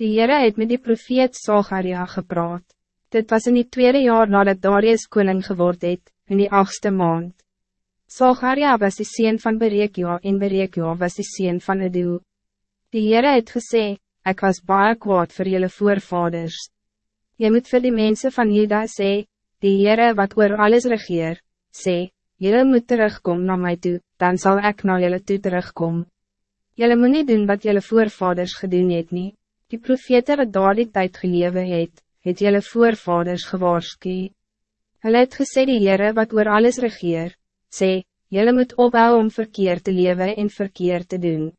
Die Heere het met die profeet Zacharia gepraat. Dit was in die tweede jaar nadat Darius koning geword het, in die achtste maand. Zacharia was die sien van Berekja en Berekja was die sien van Edu. Die Heere het gesê, ik was baie kwaad voor jullie voorvaders. Je moet voor die mensen van Juda sê, die Heere wat oor alles regeer, sê, jullie moet terugkomen naar mij toe, dan zal ik naar jullie toe terugkomen. Jullie moet niet doen wat jullie voorvaders gedoen het nie. Die profete wat daar die tijd gelewe het, het jullie voorvaders gewaarskie. Hulle het gesê die Heere wat oor alles regeer, sê, jullie moet opbouw om verkeerd te leven en verkeerd te doen.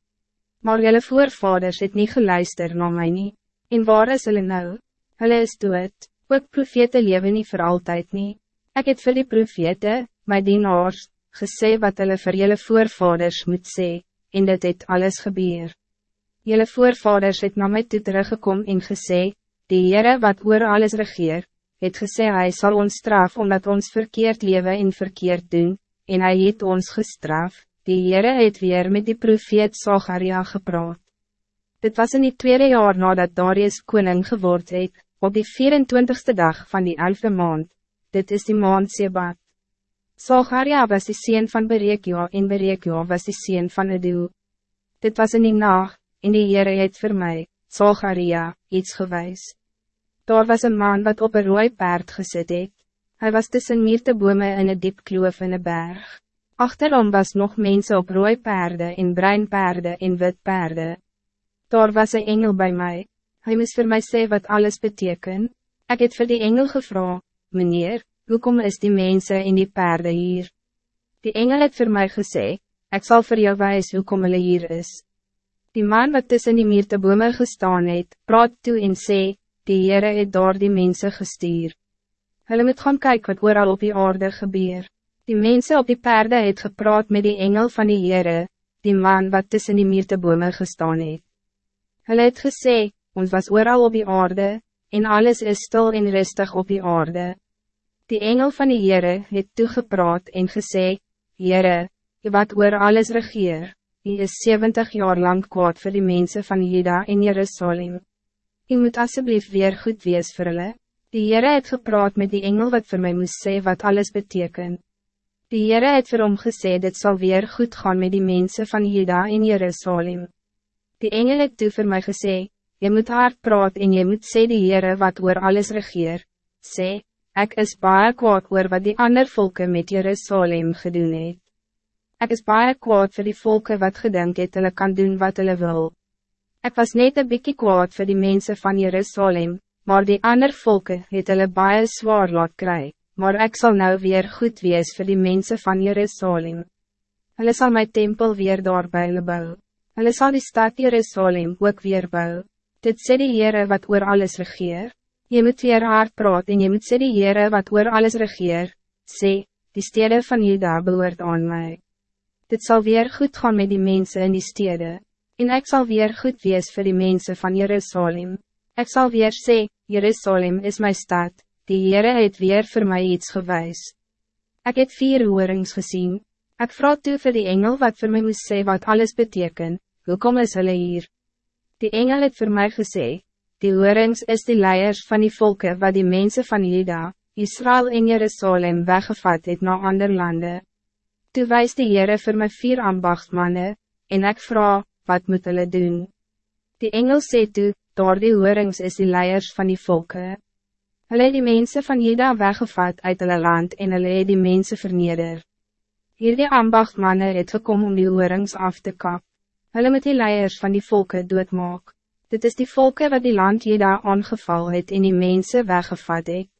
Maar jullie voorvaders het niet geluister na my nie, en waar is hulle nou? Hulle is dood, ook profete leven niet voor altijd nie. Ik het vir die profete, my dienaars, gesê wat hulle vir jullie voorvaders moet sê, en dit het alles gebeur. Jelle voorvaders het na my toe teruggekom en gesê, die Heere wat oor alles regeer, het gesê hij zal ons straf omdat ons verkeerd leven en verkeerd doen, en hij het ons gestraf, die Heere het weer met die profeet Zacharia gepraat. Dit was in die tweede jaar nadat Darius koning geword het, op die 24ste dag van die 11e maand, dit is die maand Sebat. Zacharia was de sien van Berekja en Berekja was de sien van Edu. Dit was in die nacht, en die Heere het vir my, Zacharia, iets gewys. Daar was een man wat op een rooi paard gezet het. Hij was tussen miertebome in een diep kloof in een berg. Achterom was nog mensen op rooi paarden en bruin paarden en wit paarden. Daar was een engel bij mij. Hij moest voor mij zeggen wat alles betekent. Ik het voor die engel gevraagd, meneer, hoekom is die mensen in die paarden hier? Die engel het voor mij gezegd, ik zal voor jou wijs hoekom hulle hier is. Die man wat tussen die miertebome gestaan het, praat toe en sê, die Heere het door die mensen gestuur. Hulle moet gaan kijken wat ooral op die aarde gebeur. Die mensen op die paarden het gepraat met die engel van die Heere, die man wat tussen die miertebome gestaan het. Hulle het gesê, ons was ooral op die aarde, en alles is stil en rustig op die aarde. Die engel van die Heere het toegepraat en gesê, Heere, wat oor alles regeer, die is 70 jaar lang kwaad voor die mensen van Juda en Jerusalem. Je moet alsjeblieft weer goed wees vir hulle. Die Heere het gepraat met die engel wat voor mij moest sê wat alles betekent. Die Heere het vir hom gesê dit zal weer goed gaan met die mensen van Juda en Jerusalem. Die engel het toe vir my gesê, je moet hard praat en je moet sê die Heere wat oor alles regeer, sê, Ik is baie kwaad oor wat die ander volken met Jerusalem gedoen het. Ek is baie kwaad voor die volken wat gedink het hulle kan doen wat hulle wil. Ik was net een bykie kwaad voor die mensen van Jerusalem, maar die ander volken het hulle baie zwaar laat kry, maar ik zal nou weer goed wees voor die mensen van Jerusalem. Hulle sal my tempel weer daar by hulle bou. Hulle sal die stad Jerusalem ook weer bou. Dit sê die Heere wat oor alles regeer. Je moet weer hard praat en je moet sê die Heere wat oor alles regeer, sê, die stede van Juda behoort aan mij. Dit zal weer goed gaan met die mensen in die stede, en ik zal weer goed wees voor die mensen van Jerusalem. Ik zal weer sê, Jerusalem is mijn stad, die Heere het weer voor mij iets gewijs. Ik heb vier hoorings gezien. Ik vraag toe voor die engel wat voor mij moest sê wat alles betekent, hoe kom is hulle hier? Die engel het voor mij gezegd, Die hoorings is die leiers van die volken wat die mensen van Juda, Israël en Jerusalem weggevat het na ander lande. Toe wijst die Heere vir my vier ambachtmannen, en ik vraag, wat moet hulle doen? Die engel sê toe, door die hoorings is die leiers van die volken. Hulle het die mensen van Juda weggevat uit hulle land en hulle het die mensen verneder. Hier die ambachtmannen het gekom om die hoorings af te kap. Hulle moet die leiers van die volken doodmaak. Dit is die volken wat die land Jeda aangeval het en die mensen weggevat het.